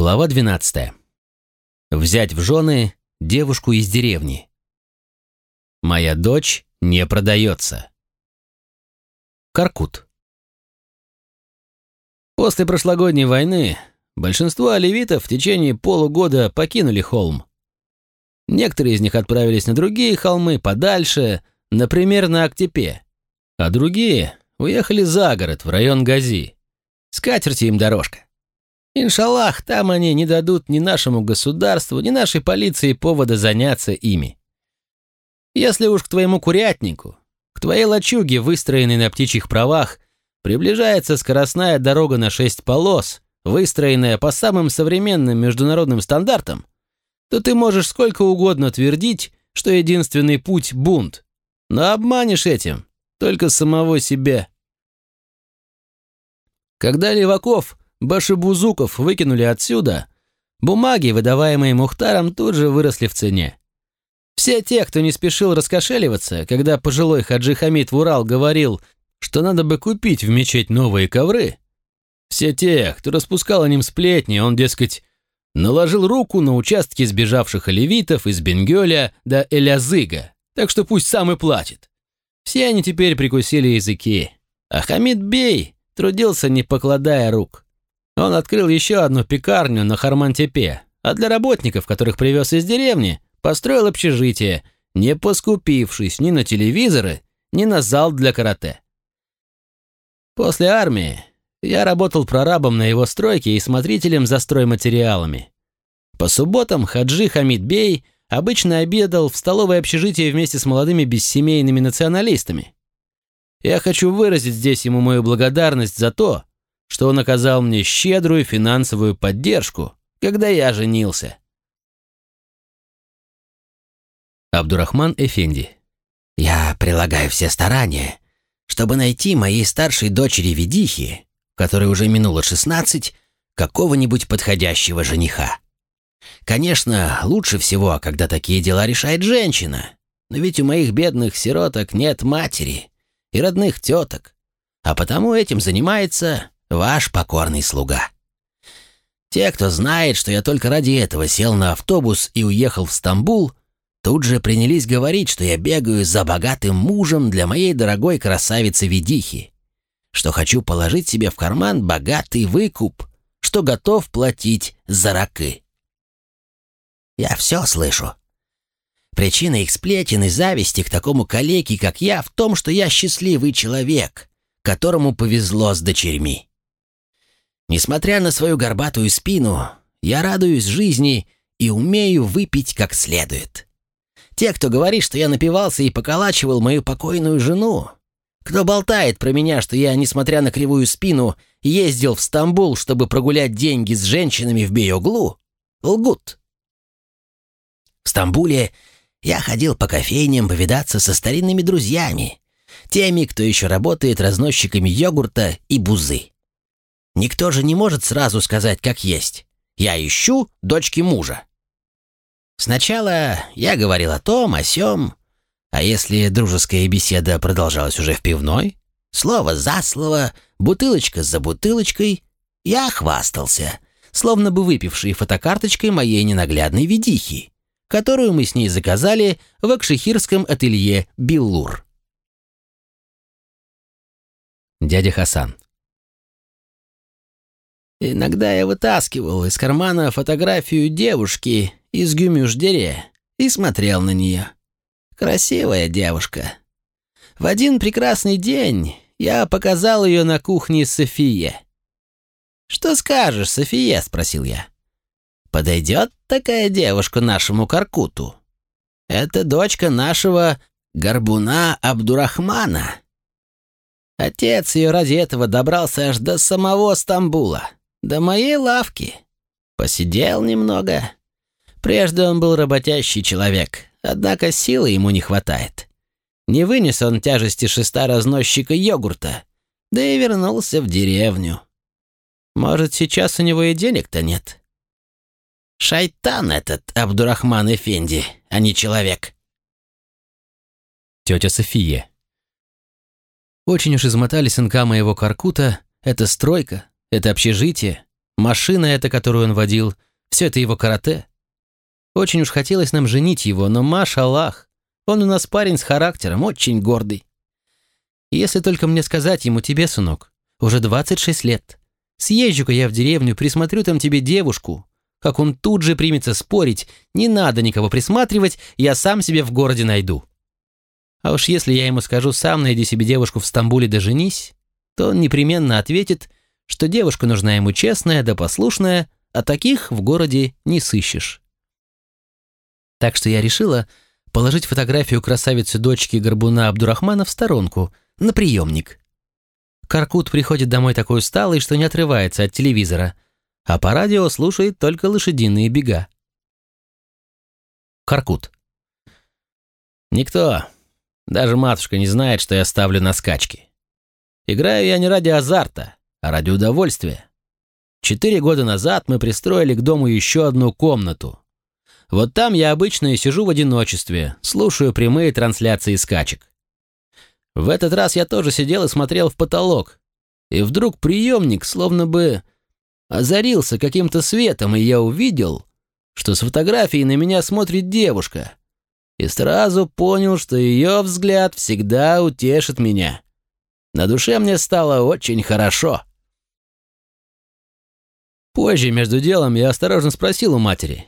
Глава 12. Взять в жены девушку из деревни. Моя дочь не продается. Каркут. После прошлогодней войны большинство оливитов в течение полугода покинули холм. Некоторые из них отправились на другие холмы подальше, например, на Актепе, а другие уехали за город, в район Гази. Скатерти им дорожка. Иншаллах, там они не дадут ни нашему государству, ни нашей полиции повода заняться ими. Если уж к твоему курятнику, к твоей лачуге, выстроенной на птичьих правах, приближается скоростная дорога на шесть полос, выстроенная по самым современным международным стандартам, то ты можешь сколько угодно твердить, что единственный путь – бунт. Но обманешь этим только самого себя. Когда Леваков башибузуков выкинули отсюда, бумаги, выдаваемые Мухтаром, тут же выросли в цене. Все те, кто не спешил раскошеливаться, когда пожилой Хаджи Хамид в Урал говорил, что надо бы купить в мечеть новые ковры, все те, кто распускал о ним сплетни, он, дескать, наложил руку на участки сбежавших оливитов из Бенгёля до Элязыга, так что пусть сам и платит. Все они теперь прикусили языки, а Хамид Бей трудился, не покладая рук. Он открыл еще одну пекарню на Хармантепе, а для работников, которых привез из деревни, построил общежитие, не поскупившись ни на телевизоры, ни на зал для карате. После армии я работал прорабом на его стройке и смотрителем за стройматериалами. По субботам Хаджи Хамид Бей обычно обедал в столовой общежитии вместе с молодыми бессемейными националистами. Я хочу выразить здесь ему мою благодарность за то, что он оказал мне щедрую финансовую поддержку, когда я женился. Абдурахман Эфенди. Я прилагаю все старания, чтобы найти моей старшей дочери Ведихи, которой уже минуло 16, какого-нибудь подходящего жениха. Конечно, лучше всего, когда такие дела решает женщина, но ведь у моих бедных сироток нет матери и родных теток, а потому этим занимается ваш покорный слуга. Те, кто знает, что я только ради этого сел на автобус и уехал в Стамбул, тут же принялись говорить, что я бегаю за богатым мужем для моей дорогой красавицы Ведихи, что хочу положить себе в карман богатый выкуп, что готов платить за ракы. Я все слышу. Причина их сплетен и зависти к такому калеке, как я, в том, что я счастливый человек, которому повезло с дочерьми. Несмотря на свою горбатую спину, я радуюсь жизни и умею выпить как следует. Те, кто говорит, что я напивался и поколачивал мою покойную жену, кто болтает про меня, что я, несмотря на кривую спину, ездил в Стамбул, чтобы прогулять деньги с женщинами в Бейоглу, лгут. В Стамбуле я ходил по кофейням повидаться со старинными друзьями, теми, кто еще работает разносчиками йогурта и бузы. Никто же не может сразу сказать, как есть. Я ищу дочки мужа. Сначала я говорил о том, о сём, а если дружеская беседа продолжалась уже в пивной, слово за слово, бутылочка за бутылочкой, я хвастался, словно бы выпивший фотокарточкой моей ненаглядной ведихи, которую мы с ней заказали в акшихирском ателье «Биллур». Дядя Хасан. Иногда я вытаскивал из кармана фотографию девушки из Гюмюшдере и смотрел на нее. Красивая девушка. В один прекрасный день я показал ее на кухне Софие. «Что скажешь, София?» — спросил я. «Подойдет такая девушка нашему Каркуту? Это дочка нашего горбуна Абдурахмана. Отец ее ради этого добрался аж до самого Стамбула, до моей лавки. Посидел немного. Прежде он был работящий человек, Однако силы ему не хватает. Не вынес он тяжести шеста разносчика йогурта, да и вернулся в деревню. Может, сейчас у него и денег-то нет. Шайтан этот Абдурахман Эфенди, а не человек. Тетя София. Очень уж измотали сынка моего Каркута, это стройка, это общежитие, Машина эта, которую он водил, все это его карате. Очень уж хотелось нам женить его, но машаллах, он у нас парень с характером, очень гордый. Если только мне сказать ему тебе, сынок, уже 26 лет. Съезжу-ка я в деревню, присмотрю там тебе девушку. Как он тут же примется спорить, не надо никого присматривать, я сам себе в городе найду. А уж если я ему скажу «сам найди себе девушку в Стамбуле да женись», то он непременно ответит, что девушка нужна ему честная да послушная, а таких в городе не сыщешь. Так что я решила положить фотографию красавицы дочки Горбуна Абдурахмана в сторонку, на приемник. Каркут приходит домой такой усталый, что не отрывается от телевизора, а по радио слушает только лошадиные бега. Каркут. Никто, даже матушка не знает, что я ставлю на скачки. Играю я не ради азарта, а ради удовольствия. Четыре года назад мы пристроили к дому еще одну комнату. Вот там я обычно и сижу в одиночестве, слушаю прямые трансляции скачек. В этот раз я тоже сидел и смотрел в потолок. И вдруг приемник словно бы озарился каким-то светом, и я увидел, что с фотографией на меня смотрит девушка. И сразу понял, что ее взгляд всегда утешит меня. На душе мне стало очень хорошо. Позже, между делом, я осторожно спросил у матери.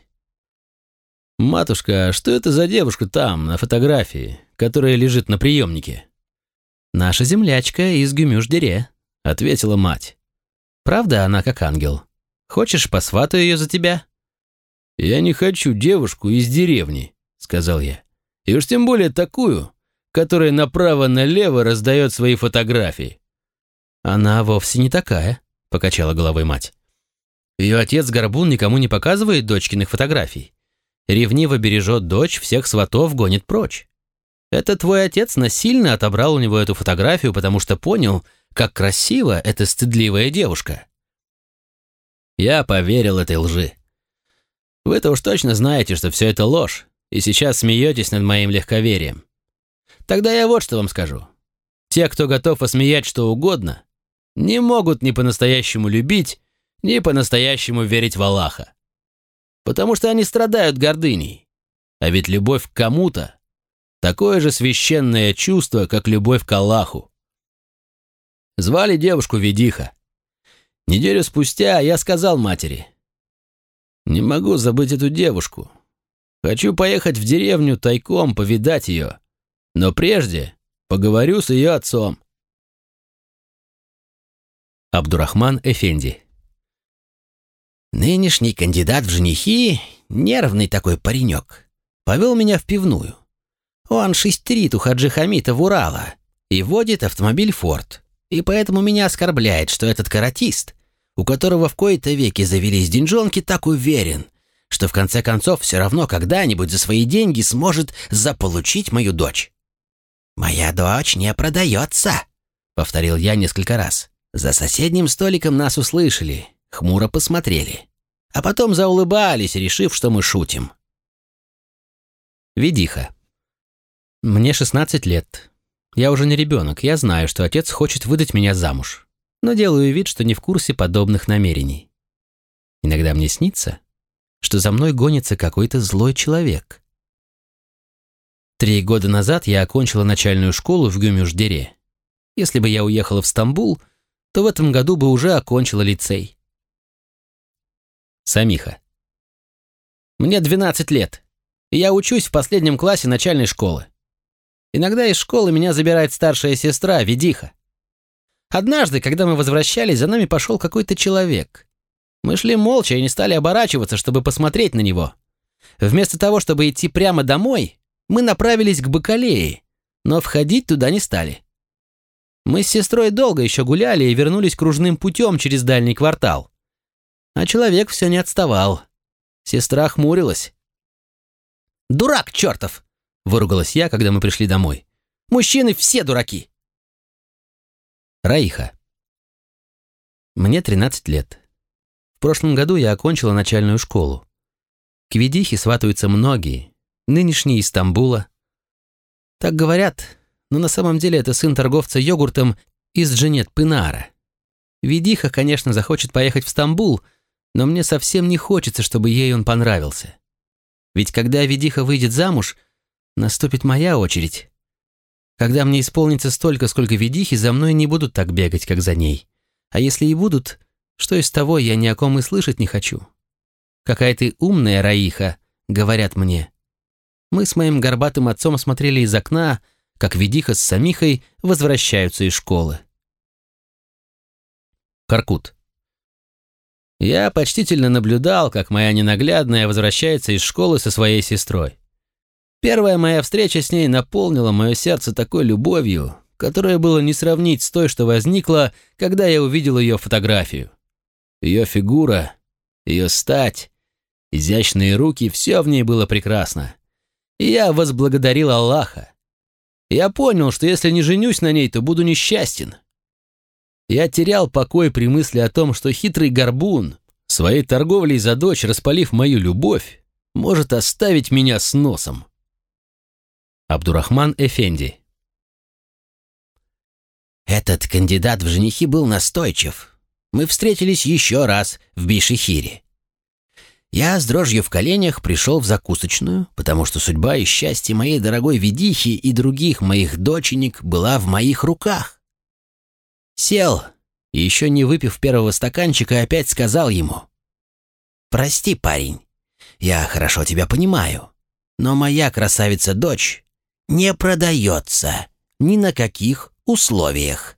«Матушка, что это за девушка там, на фотографии, которая лежит на приемнике?» «Наша землячка из Гюмюш-Дере», — ответила мать. «Правда она как ангел? Хочешь, посватаю ее за тебя?» «Я не хочу девушку из деревни», — сказал я. «И уж тем более такую, которая направо-налево раздает свои фотографии». «Она вовсе не такая», — покачала головой мать. Ее отец Горбун никому не показывает дочкиных фотографий. Ревниво бережет дочь, всех сватов гонит прочь. Это твой отец насильно отобрал у него эту фотографию, потому что понял, как красива эта стыдливая девушка. Я поверил этой лжи. Вы-то уж точно знаете, что все это ложь, и сейчас смеетесь над моим легковерием. Тогда я вот что вам скажу. Те, кто готов осмеять что угодно, не могут ни по-настоящему любить, ни по-настоящему верить в Аллаха. Потому что они страдают гордыней. А ведь любовь к кому-то – такое же священное чувство, как любовь к Аллаху. Звали девушку Ведиха. Неделю спустя я сказал матери. «Не могу забыть эту девушку. Хочу поехать в деревню тайком, повидать ее. Но прежде поговорю с ее отцом». Абдурахман Эфенди Нынешний кандидат в женихи — нервный такой паренек. Повел меня в пивную. Он шестерит у Хаджи Хамита в Урала и водит автомобиль «Форд». И поэтому меня оскорбляет, что этот каратист, у которого в кои-то веки завелись деньжонки, так уверен, что в конце концов все равно когда-нибудь за свои деньги сможет заполучить мою дочь. «Моя дочь не продается», — повторил я несколько раз. За соседним столиком нас услышали, хмуро посмотрели, а потом заулыбались, решив, что мы шутим. Ведиха. Мне 16 лет. Я уже не ребенок, я знаю, что отец хочет выдать меня замуж, но делаю вид, что не в курсе подобных намерений. Иногда мне снится, что за мной гонится какой-то злой человек. Три года назад я окончила начальную школу в Гюмюшдере. Если бы я уехала в Стамбул, то в этом году бы уже окончила лицей. Самиха. Мне 12 лет, и я учусь в последнем классе начальной школы. Иногда из школы меня забирает старшая сестра, Ведиха. Однажды, когда мы возвращались, за нами пошел какой-то человек. Мы шли молча и не стали оборачиваться, чтобы посмотреть на него. Вместо того, чтобы идти прямо домой, мы направились к Бакалее, но входить туда не стали. Мы с сестрой долго еще гуляли и вернулись кружным путем через дальний квартал. А человек все не отставал. Сестра хмурилась. «Дурак чертов!» — выругалась я, когда мы пришли домой. «Мужчины все дураки!» Раиха. Мне 13 лет. В прошлом году я окончила начальную школу. К ведихе сватаются многие, нынешние из Стамбула. Так говорят, но на самом деле это сын торговца йогуртом из Джанет Пынара. Ведиха, конечно, захочет поехать в Стамбул — но мне совсем не хочется, чтобы ей он понравился. Ведь когда Ведиха выйдет замуж, наступит моя очередь. Когда мне исполнится столько, сколько Ведихи, за мной не будут так бегать, как за ней. А если и будут, что из того, я ни о ком и слышать не хочу. Какая ты умная, Раиха, говорят мне. Мы с моим горбатым отцом смотрели из окна, как Ведиха с Самихой возвращаются из школы. Каркут. Я почтительно наблюдал, как моя ненаглядная возвращается из школы со своей сестрой. Первая моя встреча с ней наполнила мое сердце такой любовью, которая было не сравнить с той, что возникла, когда я увидел ее фотографию. Ее фигура, ее стать, изящные руки, все в ней было прекрасно. И я возблагодарил Аллаха. Я понял, что если не женюсь на ней, то буду несчастен. Я терял покой при мысли о том, что хитрый горбун, своей торговлей за дочь, распалив мою любовь, может оставить меня с носом. Абдурахман Эфенди Этот кандидат в женихи был настойчив. Мы встретились еще раз в Бишихире. Я с дрожью в коленях пришел в закусочную, потому что судьба и счастье моей дорогой Ведихи и других моих доченек была в моих руках. Сел и еще не выпив первого стаканчика, опять сказал ему. «Прости, парень, я хорошо тебя понимаю, но моя красавица-дочь не продается ни на каких условиях».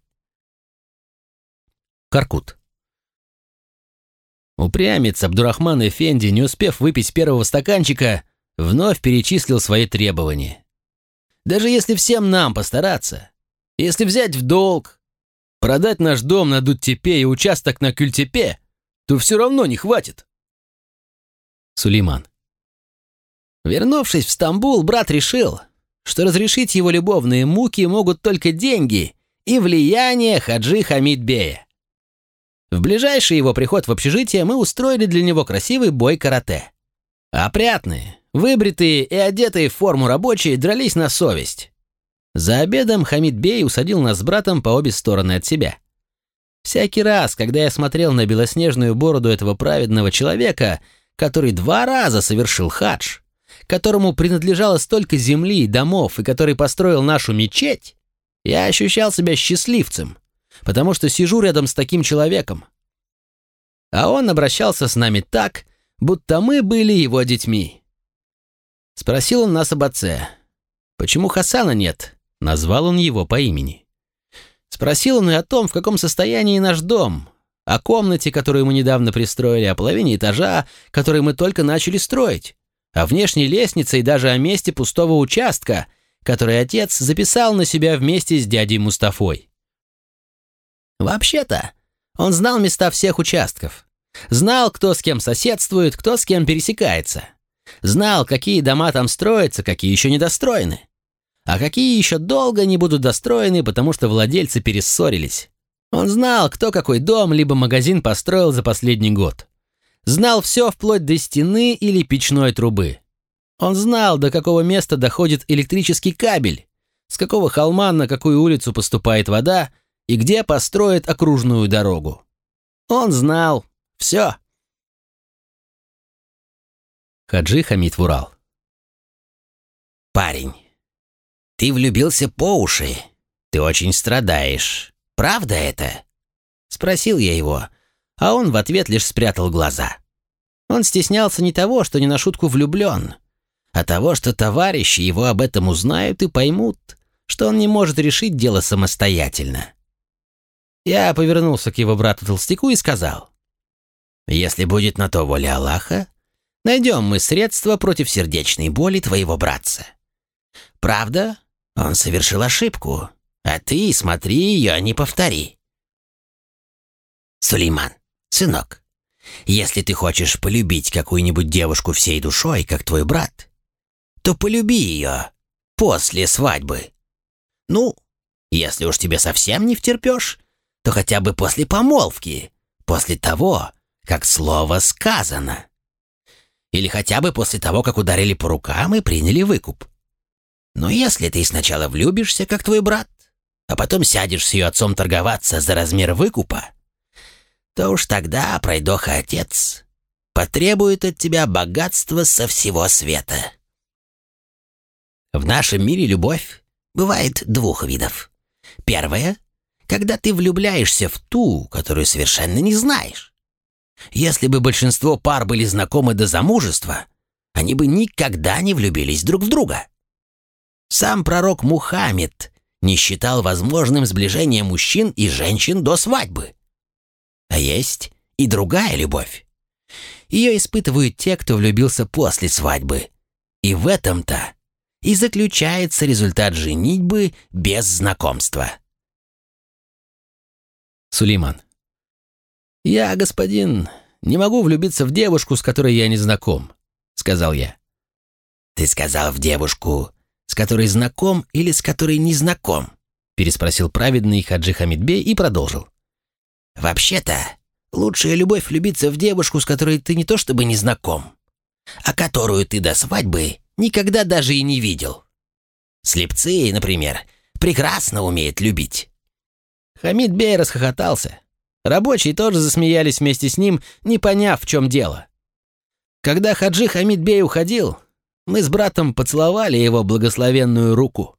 Каркут. Упрямец Абдурахман Эфенди, не успев выпить первого стаканчика, вновь перечислил свои требования. Даже если всем нам постараться, если взять в долг, Продать наш дом на Дуттепе и участок на Кюльтепе, то все равно не хватит. Сулейман. Вернувшись в Стамбул, брат решил, что разрешить его любовные муки могут только деньги и влияние Хаджи Хамидбея. В ближайший его приход в общежитие мы устроили для него красивый бой карате. Опрятные, выбритые и одетые в форму рабочие дрались на совесть. За обедом Хамид Бей усадил нас с братом по обе стороны от себя. Всякий раз, когда я смотрел на белоснежную бороду этого праведного человека, который два раза совершил хадж, которому принадлежало столько земли и домов и который построил нашу мечеть, я ощущал себя счастливцем, потому что сижу рядом с таким человеком. А он обращался с нами так, будто мы были его детьми. Спросил он нас об отце. Почему Хасана нет? Назвал он его по имени. Спросил он и о том, в каком состоянии наш дом, о комнате, которую мы недавно пристроили, о половине этажа, который мы только начали строить, о внешней лестнице и даже о месте пустого участка, который отец записал на себя вместе с дядей Мустафой. Вообще-то, он знал места всех участков. Знал, кто с кем соседствует, кто с кем пересекается. Знал, какие дома там строятся, какие еще недостроены а какие еще долго не будут достроены, потому что владельцы перессорились. Он знал, кто какой дом либо магазин построил за последний год. Знал все вплоть до стены или печной трубы. Он знал, до какого места доходит электрический кабель, с какого холма на какую улицу поступает вода и где построят окружную дорогу. Он знал все. Хаджи Хамид Вурал «Парень, ты влюбился по уши. Ты очень страдаешь. Правда это?» Спросил я его, а он в ответ лишь спрятал глаза. Он стеснялся не того, что не на шутку влюблен, а того, что товарищи его об этом узнают и поймут, что он не может решить дело самостоятельно. Я повернулся к его брату-толстяку и сказал, «Если будет на то воля Аллаха, найдем мы средства против сердечной боли твоего братца. Правда, он совершил ошибку, а ты смотри ее, не повтори. Сулейман, сынок, если ты хочешь полюбить какую-нибудь девушку всей душой, как твой брат, то полюби ее после свадьбы. Ну, если уж тебе совсем не втерпешь, то хотя бы после помолвки, после того, как слово сказано. Или хотя бы после того, как ударили по рукам и приняли выкуп. Но если ты сначала влюбишься, как твой брат, а потом сядешь с ее отцом торговаться за размер выкупа, то уж тогда пройдоха отец потребует от тебя богатства со всего света. В нашем мире любовь бывает двух видов. Первое — когда ты влюбляешься в ту, которую совершенно не знаешь. Если бы большинство пар были знакомы до замужества, они бы никогда не влюбились друг в друга. Сам пророк Мухаммед не считал возможным сближение мужчин и женщин до свадьбы. А есть и другая любовь. Ее испытывают те, кто влюбился после свадьбы. И в этом-то и заключается результат женитьбы без знакомства. Сулейман. «Я, господин, не могу влюбиться в девушку, с которой я не знаком», — сказал я. «Ты сказал в девушку, с которой знаком или с которой не знаком?» — переспросил праведный Хаджи Хамидбей и продолжил. «Вообще-то, лучшая любовь влюбиться в девушку, с которой ты не то чтобы не знаком, а которую ты до свадьбы никогда даже и не видел. Слепцы, например, прекрасно умеют любить». Хамид Бей расхохотался. Рабочие тоже засмеялись вместе с ним, не поняв, в чем дело. Когда Хаджи Хамид Бей уходил, мы с братом поцеловали его благословенную руку.